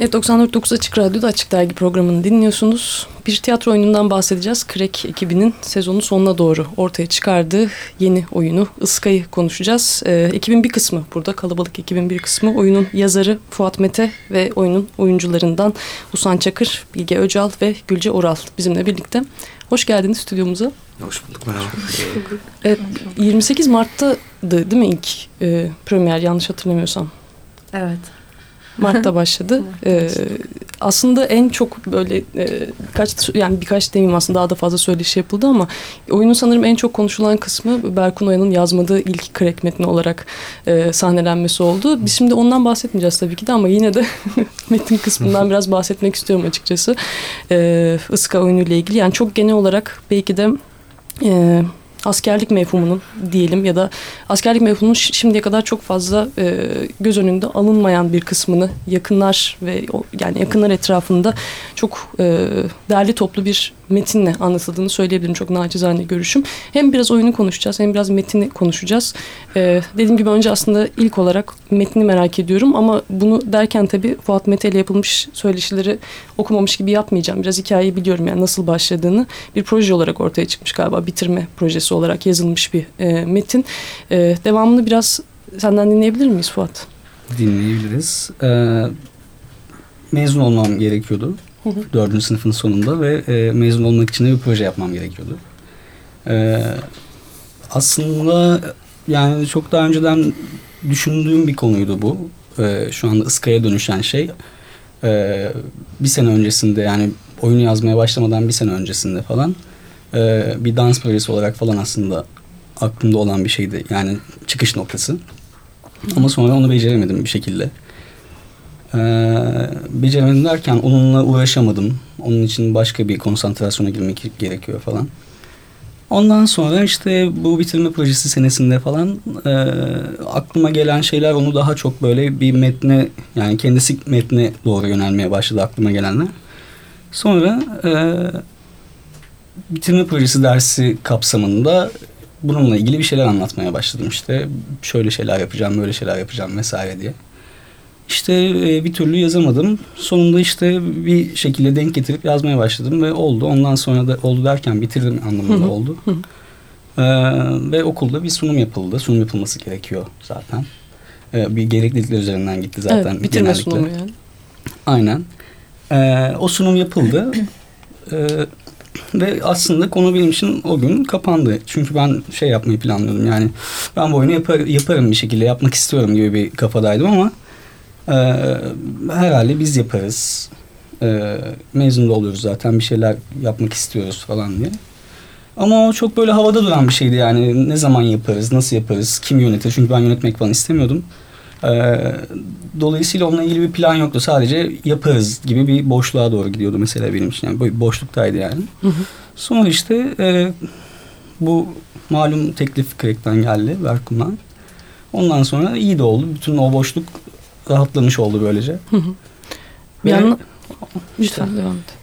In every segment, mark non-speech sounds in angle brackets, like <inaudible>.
Evet 94.9 Açık Radyo'da Açık Dergi programını dinliyorsunuz. Bir tiyatro oyunundan bahsedeceğiz. Krek ekibinin sezonun sonuna doğru ortaya çıkardığı yeni oyunu Iska'yı konuşacağız. Ee, ekibin bir kısmı burada kalabalık ekibin bir kısmı. Oyunun yazarı Fuat Mete ve oyunun oyuncularından Usan Çakır, Bilge Öcal ve Gülce Oral bizimle birlikte. Hoş geldiniz stüdyomuza. Hoş bulduk merhaba. Evet, 28 Mart'ta değil mi ilk e, premier yanlış hatırlamıyorsam? Evet. Mart'ta başladı. <laughs> ee, aslında en çok böyle e, birkaç yani birkaç demeyeyim aslında daha da fazla söyleşi yapıldı ama oyunun sanırım en çok konuşulan kısmı Berkun Oya'nın yazmadığı ilk crack metni olarak e, sahnelenmesi oldu. Biz şimdi ondan bahsetmeyeceğiz tabii ki de ama yine de <laughs> metin kısmından biraz bahsetmek istiyorum açıkçası. E, Iska oyunuyla ilgili yani çok genel olarak belki de e, askerlik mefhumunun diyelim ya da askerlik mefhumunun şimdiye kadar çok fazla e, göz önünde alınmayan bir kısmını yakınlar ve yani yakınlar etrafında çok e, değerli toplu bir metinle anlatıldığını söyleyebilirim. Çok nacizane görüşüm. Hem biraz oyunu konuşacağız hem biraz metini konuşacağız. Ee, dediğim gibi önce aslında ilk olarak metni merak ediyorum ama bunu derken tabii Fuat Mete ile yapılmış söyleşileri okumamış gibi yapmayacağım. Biraz hikayeyi biliyorum yani nasıl başladığını. Bir proje olarak ortaya çıkmış galiba bitirme projesi olarak yazılmış bir e, metin. E, devamını biraz senden dinleyebilir miyiz Fuat? Dinleyebiliriz. Ee, mezun olmam gerekiyordu. Dördüncü sınıfın sonunda ve e, mezun olmak için de bir proje yapmam gerekiyordu. Ee, aslında yani çok daha önceden düşündüğüm bir konuydu bu. Ee, şu anda ıskaya dönüşen şey. Ee, bir sene öncesinde yani oyun yazmaya başlamadan bir sene öncesinde falan e, bir dans projesi olarak falan aslında aklımda olan bir şeydi. Yani çıkış noktası. Ama sonra onu beceremedim bir şekilde. Ee, beceremedim derken onunla uğraşamadım. Onun için başka bir konsantrasyona girmek gerekiyor falan. Ondan sonra işte bu bitirme projesi senesinde falan e, aklıma gelen şeyler onu daha çok böyle bir metne yani kendisi metne doğru yönelmeye başladı aklıma gelenler. Sonra e, bitirme projesi dersi kapsamında bununla ilgili bir şeyler anlatmaya başladım işte. Şöyle şeyler yapacağım, böyle şeyler yapacağım vesaire diye. İşte e, bir türlü yazamadım. Sonunda işte bir şekilde denk getirip yazmaya başladım ve oldu. Ondan sonra da oldu derken bitirdim anlamında oldu. Ee, ve okulda bir sunum yapıldı. Sunum yapılması gerekiyor zaten. Ee, bir gereklilikler üzerinden gitti zaten. Evet, bitirme genellikle. sunumu yani. Aynen. Ee, o sunum yapıldı. Ee, ve aslında konu benim için o gün kapandı. Çünkü ben şey yapmayı planlıyordum yani ben bu oyunu yapar, yaparım bir şekilde yapmak istiyorum gibi bir kafadaydım ama e, herhalde biz yaparız. E, mezun da oluyoruz zaten bir şeyler yapmak istiyoruz falan diye. Ama o çok böyle havada duran bir şeydi yani ne zaman yaparız, nasıl yaparız, kim yönetir çünkü ben yönetmek falan istemiyordum. Ee, dolayısıyla onunla ilgili bir plan yoktu. Sadece yaparız gibi bir boşluğa doğru gidiyordu mesela benim için. Yani böyle boşluktaydı yani. Hı hı. Sonra işte e, bu malum teklif Craig'den geldi Berkun'dan. Ondan sonra iyi de oldu. Bütün o boşluk rahatlamış oldu böylece. Hı hı. Ve, Yanına... Lütfen devam et.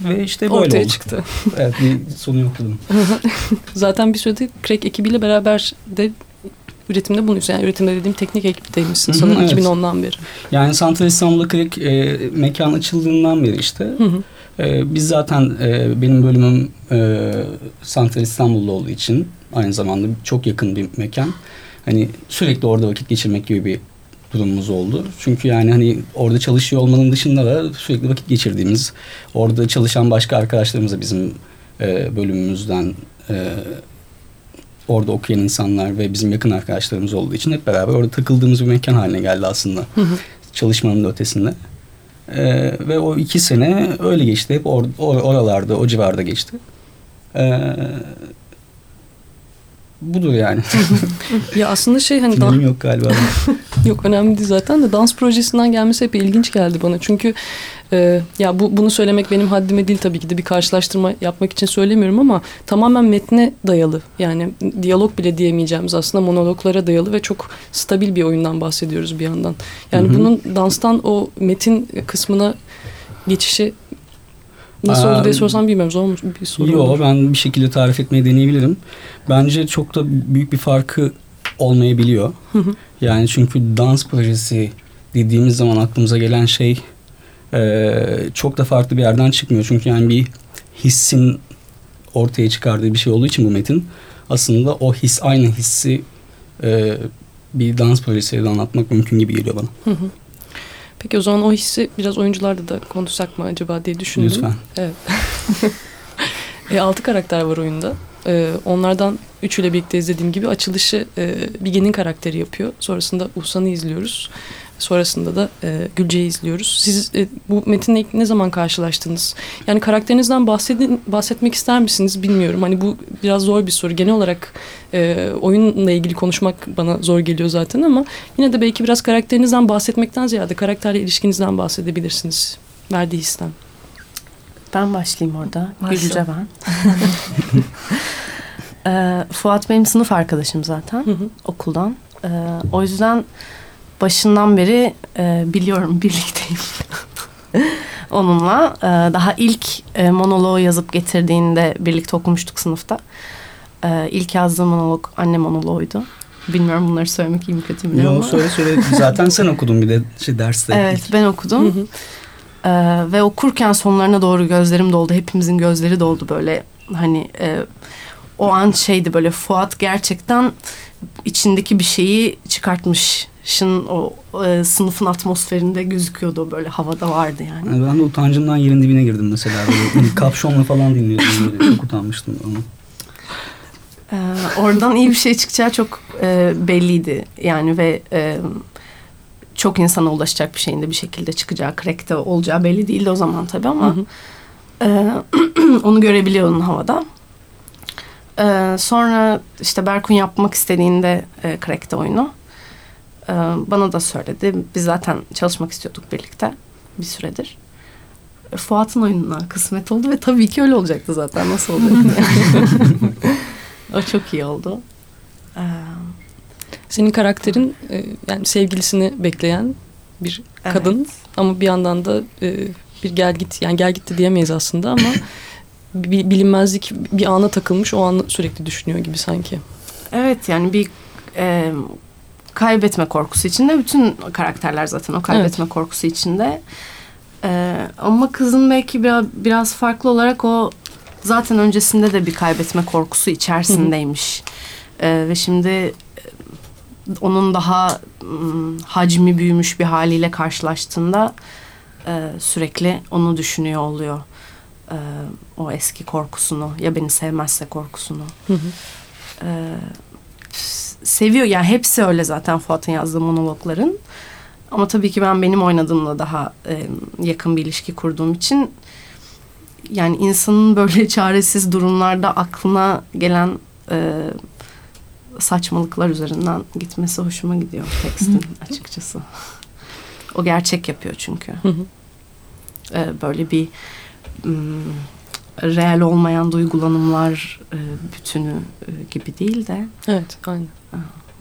Ve işte böyle Ortaya oldu. çıktı. <laughs> evet bir sonu yoktu. <laughs> Zaten bir süredir Craig ekibiyle beraber de üretimde bulunuyorsun. Yani üretimde dediğim teknik ekipteymişsin sanırım evet. 2010'dan beri. Yani Santral İstanbul'da Craig e, mekan açıldığından beri işte. Hı hı. E, biz zaten e, benim bölümüm e, Santral İstanbul'da olduğu için aynı zamanda çok yakın bir mekan. Hani sürekli orada vakit geçirmek gibi bir durumumuz oldu. Çünkü yani hani orada çalışıyor olmanın dışında da sürekli vakit geçirdiğimiz, orada çalışan başka arkadaşlarımız da bizim e, bölümümüzden e, orada okuyan insanlar ve bizim yakın arkadaşlarımız olduğu için hep beraber orada takıldığımız bir mekan haline geldi aslında. Hı hı. Çalışmanın da ötesinde. Ee, ve o iki sene öyle geçti. Hep or, or, oralarda, o civarda geçti. Ee, budur yani. <laughs> ya aslında şey hani... Finalim yok galiba. <laughs> yok önemli değil zaten de dans projesinden gelmesi hep ilginç geldi bana. Çünkü e, ya bu bunu söylemek benim haddime değil tabii ki de bir karşılaştırma yapmak için söylemiyorum ama tamamen metne dayalı. Yani diyalog bile diyemeyeceğimiz aslında monologlara dayalı ve çok stabil bir oyundan bahsediyoruz bir yandan. Yani Hı-hı. bunun danstan o metin kısmına geçişi Nasıl oldu diye sorsam bilmiyorum. Zor mu bir soru Yok ben bir şekilde tarif etmeyi deneyebilirim. Bence çok da büyük bir farkı olmayabiliyor. yani çünkü dans projesi dediğimiz zaman aklımıza gelen şey e, çok da farklı bir yerden çıkmıyor. Çünkü yani bir hissin ortaya çıkardığı bir şey olduğu için bu metin aslında o his aynı hissi e, bir dans projesiyle anlatmak mümkün gibi geliyor bana. Hı hı. Peki o zaman o hissi biraz oyuncularda da konuşsak mı acaba diye düşündüm. Lütfen. Evet. <laughs> e, altı karakter var oyunda. E, onlardan üçüyle birlikte izlediğim gibi açılışı e, Bige'nin karakteri yapıyor. Sonrasında Uhsan'ı izliyoruz. Sonrasında da e, Gülce'yi izliyoruz. Siz e, bu metinle ilk ne zaman karşılaştınız? Yani karakterinizden bahsedin, bahsetmek ister misiniz bilmiyorum. Hani bu biraz zor bir soru. Genel olarak e, oyunla ilgili konuşmak bana zor geliyor zaten ama yine de belki biraz karakterinizden bahsetmekten ziyade karakterle ilişkinizden bahsedebilirsiniz. Verdiği histen. Ben başlayayım orada. Başla. Gülce ben. <laughs> <laughs> e, Fuat benim sınıf arkadaşım zaten hı hı. okuldan. E, o yüzden başından beri e, biliyorum <laughs> birlikteyim. Onunla e, daha ilk e, monoloğu yazıp getirdiğinde birlikte okumuştuk sınıfta. E, ilk yazdığım monolog anne monoloğuydu. Bilmiyorum bunları söylemek iyi mi kötü mü bilmiyorum Yok söyle söyle. Zaten sen okudun bir de şey derste. Evet ilk. ben okudum. Ee, ve okurken sonlarına doğru gözlerim doldu. Hepimizin gözleri doldu böyle. Hani e, o an şeydi böyle Fuat gerçekten içindeki bir şeyi çıkartmış şın o e, sınıfın atmosferinde gözüküyordu o böyle havada vardı yani. yani ben de utancımdan yerin dibine girdim mesela. Böyle <laughs> kapşonla falan dinliyordum. Böyle. Çok utanmıştım onu. Ee, oradan iyi bir şey çıkacağı çok e, belliydi. Yani ve e, çok insana ulaşacak bir şeyin de bir şekilde çıkacağı, crack'te olacağı belli değildi o zaman tabii ama hı hı. E, <clears throat> onu görebiliyordun havada. E, sonra işte Berkun yapmak istediğinde e, crack'te oyunu e, bana da söyledi. Biz zaten çalışmak istiyorduk birlikte bir süredir. Fuat'ın oyununa kısmet oldu ve tabii ki öyle olacaktı zaten. Nasıl olacak? <laughs> o çok iyi oldu. Ee, senin karakterin e, yani sevgilisini bekleyen bir evet. kadın ama bir yandan da e, bir gel git yani gel gitti diyemeyiz aslında ama <laughs> bir bilinmezlik bir ana takılmış o anı sürekli düşünüyor gibi sanki. Evet yani bir e, kaybetme korkusu içinde bütün karakterler zaten o kaybetme evet. korkusu içinde. E, ama kızın belki biraz biraz farklı olarak o zaten öncesinde de bir kaybetme korkusu içerisindeymiş. E, ve şimdi onun daha ım, hacmi büyümüş bir haliyle karşılaştığında e, sürekli onu düşünüyor oluyor. E, o eski korkusunu ya beni sevmezse korkusunu. Hı hı. E, seviyor yani hepsi öyle zaten Fuat'ın yazdığı monologların. Ama tabii ki ben benim oynadığımla daha e, yakın bir ilişki kurduğum için yani insanın böyle <laughs> çaresiz durumlarda aklına gelen e, saçmalıklar üzerinden gitmesi hoşuma gidiyor <laughs> tekstin açıkçası. O gerçek yapıyor çünkü. Ee, böyle bir um, reel olmayan duygulanımlar e, bütünü e, gibi değil de. Evet, aynı.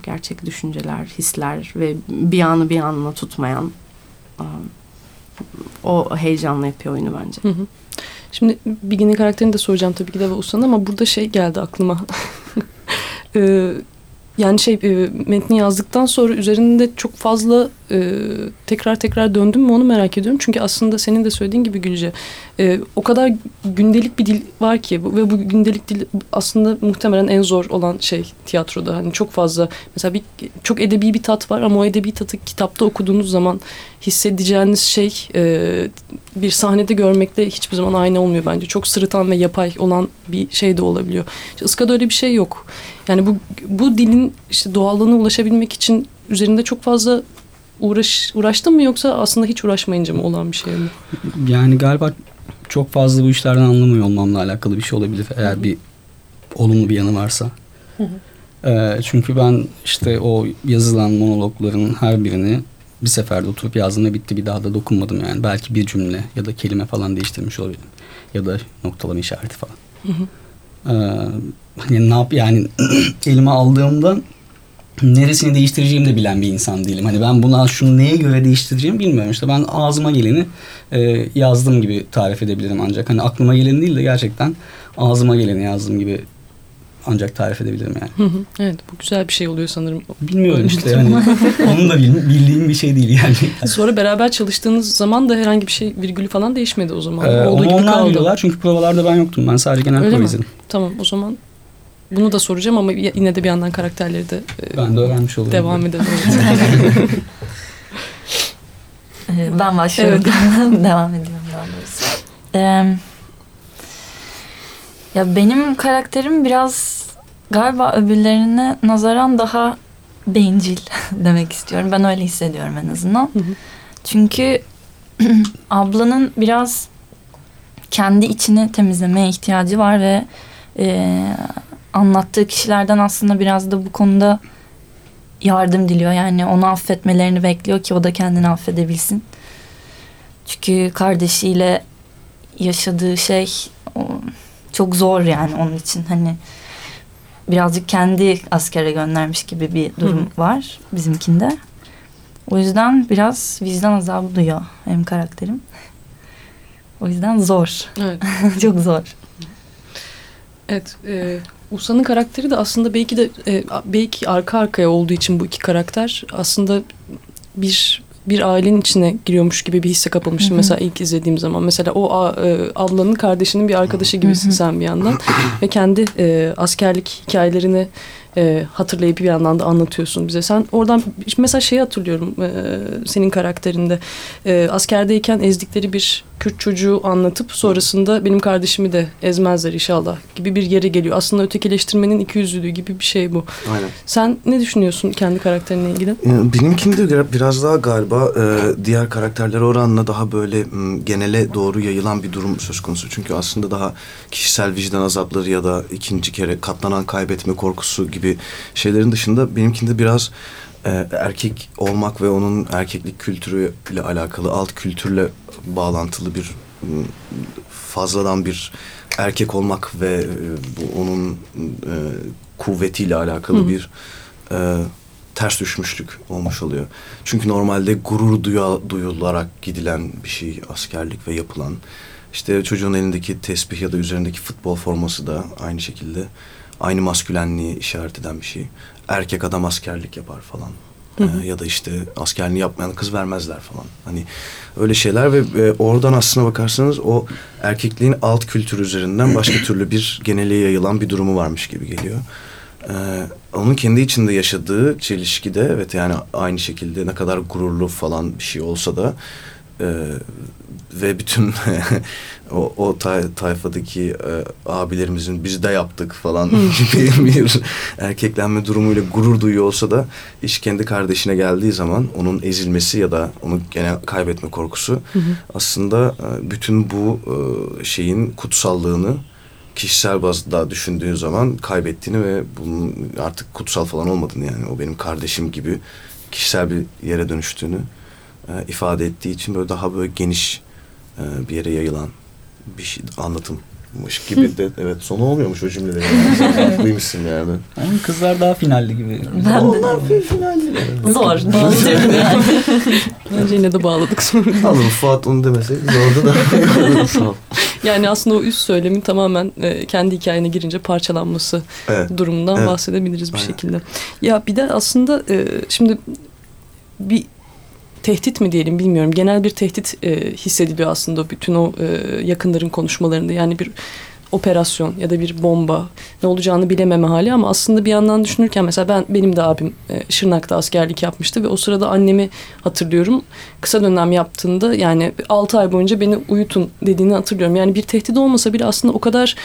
Gerçek düşünceler, hisler ve bir anı bir anına tutmayan o heyecanla yapıyor oyunu bence. Hı hı. Şimdi Bigi'nin karakterini de soracağım tabii ki de ve Ustan ama burada şey geldi aklıma. <laughs> e, yani şey e, metni yazdıktan sonra üzerinde çok fazla e, tekrar tekrar döndüm mü onu merak ediyorum. Çünkü aslında senin de söylediğin gibi Gülce e, o kadar gündelik bir dil var ki ve bu gündelik dil aslında muhtemelen en zor olan şey tiyatroda. Hani çok fazla mesela bir çok edebi bir tat var ama o edebi tatı kitapta okuduğunuz zaman hissedeceğiniz şey e, bir sahnede görmekte hiçbir zaman aynı olmuyor bence. Çok sırıtan ve yapay olan bir şey de olabiliyor. İşte Iska'da öyle bir şey yok. Yani bu bu dilin işte doğallığına ulaşabilmek için üzerinde çok fazla uğraş uğraştın mı yoksa aslında hiç uğraşmayınca mı olan bir şey mi? Yani galiba çok fazla bu işlerden anlamıyor olmamla alakalı bir şey olabilir eğer bir olumlu bir yanı varsa. Ee, çünkü ben işte o yazılan monologların her birini bir seferde oturup yazdığımda bitti bir daha da dokunmadım yani. Belki bir cümle ya da kelime falan değiştirmiş olabilirim. Ya da noktalama işareti falan. Hı hı. Ee, hani ne yap yani <clears throat> elime aldığımda neresini değiştireceğimi de bilen bir insan değilim. Hani ben buna şunu neye göre değiştireceğimi bilmiyorum. İşte ben ağzıma geleni e, yazdığım gibi tarif edebilirim ancak. Hani aklıma geleni değil de gerçekten ağzıma geleni yazdığım gibi ancak tarif edebilirim yani. Hı hı. Evet bu güzel bir şey oluyor sanırım. Bilmiyorum işte hani <laughs> onun da bildiğim bir şey değil yani. Sonra beraber çalıştığınız zaman da herhangi bir şey virgülü falan değişmedi o zaman. Ee, Olduğu gibi onlar kaldı. biliyorlar çünkü provalarda ben yoktum. Ben sadece genel prova izledim. Tamam o zaman bunu da soracağım ama yine de bir yandan karakterleri de e, ben de öğrenmiş olurum. Devam edelim. <laughs> Ee, ben başlıyorum. Evet. <laughs> devam ediyorum daha doğrusu. Ee, ya benim karakterim biraz galiba öbürlerine nazaran daha bencil <laughs> demek istiyorum. Ben öyle hissediyorum en azından. Çünkü <clears throat> ablanın biraz kendi içini temizlemeye ihtiyacı var ve e, anlattığı kişilerden aslında biraz da bu konuda yardım diliyor. Yani onu affetmelerini bekliyor ki o da kendini affedebilsin. Çünkü kardeşiyle yaşadığı şey çok zor yani onun için. Hani birazcık kendi askere göndermiş gibi bir durum Hı. var bizimkinde. O yüzden biraz vicdan azabı duyuyor hem karakterim. O yüzden zor. Evet. <laughs> çok zor. Evet. E, Usa'nın karakteri de aslında belki de e, belki arka arkaya olduğu için bu iki karakter aslında bir bir ailenin içine giriyormuş gibi bir hisse kapılmıştım mesela ilk izlediğim zaman. Mesela o e, ablanın kardeşinin bir arkadaşı gibisin sen bir yandan. <laughs> Ve kendi e, askerlik hikayelerini e, hatırlayıp bir yandan da anlatıyorsun bize. Sen oradan mesela şeyi hatırlıyorum e, senin karakterinde. E, askerdeyken ezdikleri bir Kürt çocuğu anlatıp sonrasında benim kardeşimi de ezmezler inşallah gibi bir yere geliyor. Aslında ötekileştirmenin iki yüzlülüğü gibi bir şey bu. Aynen. Sen ne düşünüyorsun kendi karakterinle ilgili? Benimkinde biraz daha galiba e, diğer karakterler oranla daha böyle genele doğru yayılan bir durum söz konusu. Çünkü aslında daha kişisel vicdan azapları ya da ikinci kere katlanan kaybetme korkusu gibi şeylerin dışında benimkinde biraz e, erkek olmak ve onun erkeklik kültürü ile alakalı alt kültürle bağlantılı bir fazladan bir erkek olmak ve e, bu onun e, kuvvetiyle alakalı Hı. bir e, ters düşmüşlük olmuş oluyor. Çünkü normalde gurur duya, duyularak gidilen bir şey askerlik ve yapılan. İşte çocuğun elindeki tesbih ya da üzerindeki futbol forması da aynı şekilde aynı maskülenliği işaret eden bir şey. Erkek adam askerlik yapar falan. Ee, ya da işte askerliğini yapmayan kız vermezler falan. Hani öyle şeyler ve e, oradan aslına bakarsanız o erkekliğin alt kültür üzerinden başka türlü bir geneliğe yayılan bir durumu varmış gibi geliyor. Ee, onun kendi içinde yaşadığı çelişkide evet yani aynı şekilde ne kadar gururlu falan bir şey olsa da e, ve bütün <laughs> o, o tay, tayfadaki e, abilerimizin biz de yaptık falan <laughs> gibi bir erkeklenme durumuyla gurur duyuyor olsa da iş kendi kardeşine geldiği zaman onun ezilmesi ya da onu gene kaybetme korkusu aslında e, bütün bu e, şeyin kutsallığını kişisel bazda düşündüğün zaman kaybettiğini ve bunun artık kutsal falan olmadığını yani o benim kardeşim gibi kişisel bir yere dönüştüğünü e, ifade ettiği için böyle daha böyle geniş e, bir yere yayılan bir şey anlatımmış gibi de evet sonu olmuyormuş o cümlede. <laughs> Yani. Haklıymışsın yani. Yani kızlar daha finalli gibi. Ben Onlar de. finalli. Zor. <laughs> <laughs> Bence yine de bağladık sonra. Alın Fuat onu demeseydi zordu da. Sağ ol. Yani aslında o üst söylemin tamamen e, kendi hikayene girince parçalanması evet. durumundan evet. bahsedebiliriz bir Aynen. şekilde. Ya bir de aslında e, şimdi bir tehdit mi diyelim bilmiyorum. Genel bir tehdit e, hissediliyor aslında bütün o e, yakınların konuşmalarında. Yani bir operasyon ya da bir bomba ne olacağını bilememe hali ama aslında bir yandan düşünürken mesela ben benim de abim e, Şırnak'ta askerlik yapmıştı ve o sırada annemi hatırlıyorum. Kısa dönem yaptığında yani 6 ay boyunca beni uyutun dediğini hatırlıyorum. Yani bir tehdit olmasa bile aslında o kadar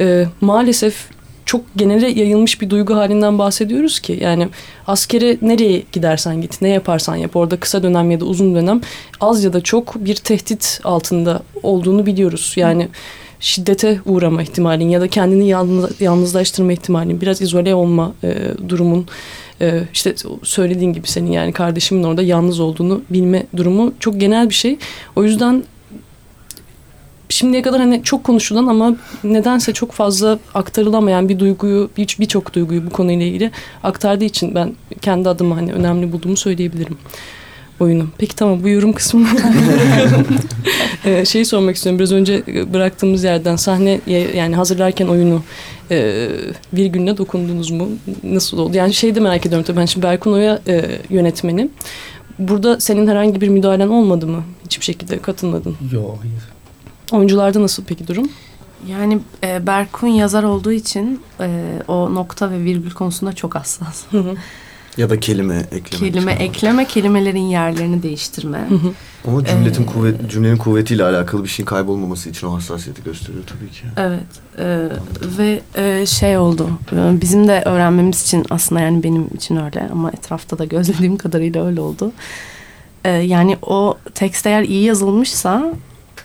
e, maalesef çok genele yayılmış bir duygu halinden bahsediyoruz ki yani askere nereye gidersen git ne yaparsan yap orada kısa dönem ya da uzun dönem az ya da çok bir tehdit altında olduğunu biliyoruz. Yani şiddete uğrama ihtimalin ya da kendini yalnız, yalnızlaştırma ihtimalin biraz izole olma e, durumun e, işte söylediğin gibi senin yani kardeşimin orada yalnız olduğunu bilme durumu çok genel bir şey. O yüzden şimdiye kadar hani çok konuşulan ama nedense çok fazla aktarılamayan bir duyguyu birçok bir duyguyu bu konuyla ilgili aktardığı için ben kendi adıma hani önemli bulduğumu söyleyebilirim. oyunu. Peki tamam bu yorum kısmını <laughs> ee, şeyi sormak istiyorum. Biraz önce bıraktığımız yerden sahne yani hazırlarken oyunu e, bir günde dokundunuz mu? Nasıl oldu? Yani şey de merak ediyorum tabii ben şimdi Berkun Oya e, yönetmeni. Burada senin herhangi bir müdahalen olmadı mı? Hiçbir şekilde katılmadın. Yok hayır. Oyuncularda nasıl peki durum? Yani e, Berkun yazar olduğu için e, o nokta ve virgül konusunda çok hassas. Ya da kelime ekleme. Kelime ekleme, kelimelerin yerlerini değiştirme. Hı hı. Ama cümletin Ee, kuvvet, cümlenin kuvvetiyle alakalı bir şeyin kaybolmaması için o hassasiyeti gösteriyor tabii ki. Evet e, ve e, şey oldu e, bizim de öğrenmemiz için aslında yani benim için öyle ama etrafta da gözlediğim kadarıyla öyle oldu. E, yani o tekst eğer iyi yazılmışsa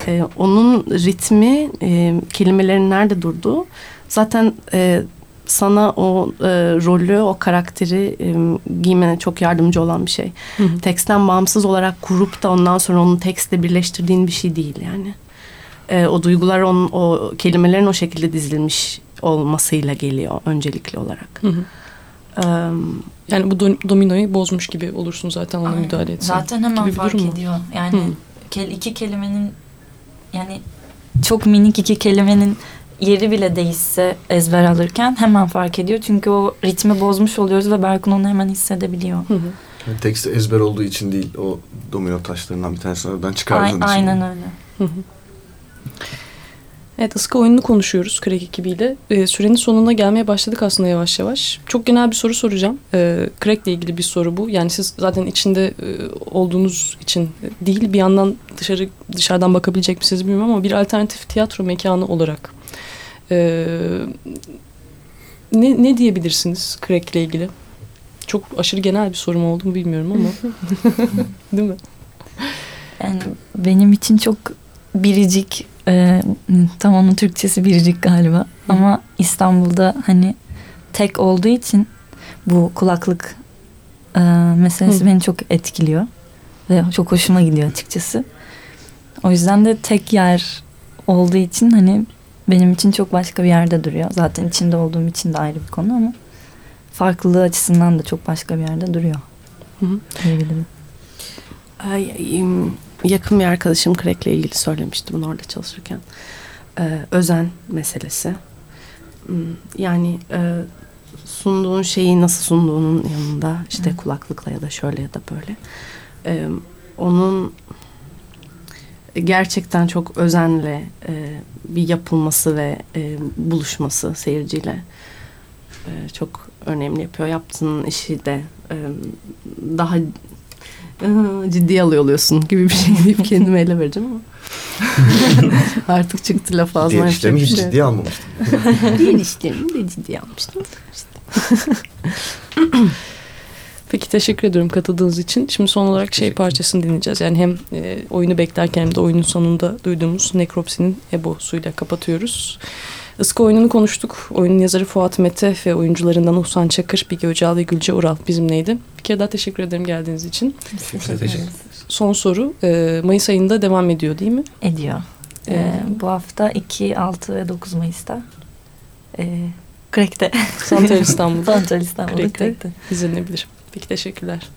e, onun ritmi e, kelimelerin nerede durduğu zaten e, sana o e, rolü o karakteri e, giymene çok yardımcı olan bir şey. Hı hı. Teksten bağımsız olarak kurup da ondan sonra onu tekstle birleştirdiğin bir şey değil yani e, o duygular onun o kelimelerin o şekilde dizilmiş olmasıyla geliyor öncelikli olarak. Hı hı. Yani bu do- dominoyu bozmuş gibi olursun zaten ona Aynen. müdahale etsen. Zaten hemen fark ediyor. Yani kel- iki kelimenin yani çok minik iki kelimenin yeri bile değişse ezber alırken hemen fark ediyor. Çünkü o ritmi bozmuş oluyoruz ve Berkun onu hemen hissedebiliyor. Hı hı. Yani tekst ezber olduğu için değil o domino taşlarından bir tanesini oradan çıkardığın için. aynen öyle. Hı hı. Evet Iska oyununu konuşuyoruz Crack ekibiyle. Ee, sürenin sonuna gelmeye başladık aslında yavaş yavaş. Çok genel bir soru soracağım. Ee, Crack ile ilgili bir soru bu. Yani siz zaten içinde e, olduğunuz için değil bir yandan dışarı dışarıdan bakabilecek misiniz bilmiyorum ama bir alternatif tiyatro mekanı olarak e, ne, ne diyebilirsiniz Crack ile ilgili? Çok aşırı genel bir sorum oldu mu bilmiyorum ama. <laughs> değil mi? Yani benim için çok biricik e, tam onun Türkçesi biricik galiba. Ama İstanbul'da hani tek olduğu için bu kulaklık e, meselesi Hı. beni çok etkiliyor. Ve çok hoşuma gidiyor açıkçası. O yüzden de tek yer olduğu için hani benim için çok başka bir yerde duruyor. Zaten içinde olduğum için de ayrı bir konu ama farklılığı açısından da çok başka bir yerde duruyor Hı hı. diyebilirim. ay, yakın bir arkadaşım Crack'le ilgili söylemişti bunu orada çalışırken. E, özen meselesi. Hmm, Yani e, sunduğun şeyi nasıl sunduğunun yanında işte Hı. kulaklıkla ya da şöyle ya da böyle. E, onun gerçekten çok özenle e, bir yapılması ve e, buluşması seyirciyle e, çok önemli yapıyor. Yaptığın işi de e, daha ciddiye alıyor oluyorsun gibi bir şey deyip kendime ele vereceğim ama. <laughs> Artık çıktı laf yapacak işlerimi bir hiç şey. ciddiye almamıştım. <laughs> Diğer işlerimi de ciddiye almıştım. <laughs> Peki teşekkür ediyorum katıldığınız için. Şimdi son olarak şey parçasını dinleyeceğiz. Yani hem e, oyunu beklerken hem de oyunun sonunda duyduğumuz Nekropsi'nin Ebo'suyla kapatıyoruz. Iska oyununu konuştuk. Oyunun yazarı Fuat Mete ve oyuncularından Uhsan Çakır, Bilge Öcal ve Gülce Ural bizimleydi. Bir kere daha teşekkür ederim geldiğiniz için. Teşekkür Teşekkür ederiz. Son soru e, Mayıs ayında devam ediyor değil mi? Ediyor. Ee, Ee, bu hafta 2, 6 ve 9 Mayıs'ta ee, Crack'te. Santral İstanbul'da Santral İstanbul'da Crack'te Crack'te. izlenebilir. Peki teşekkürler.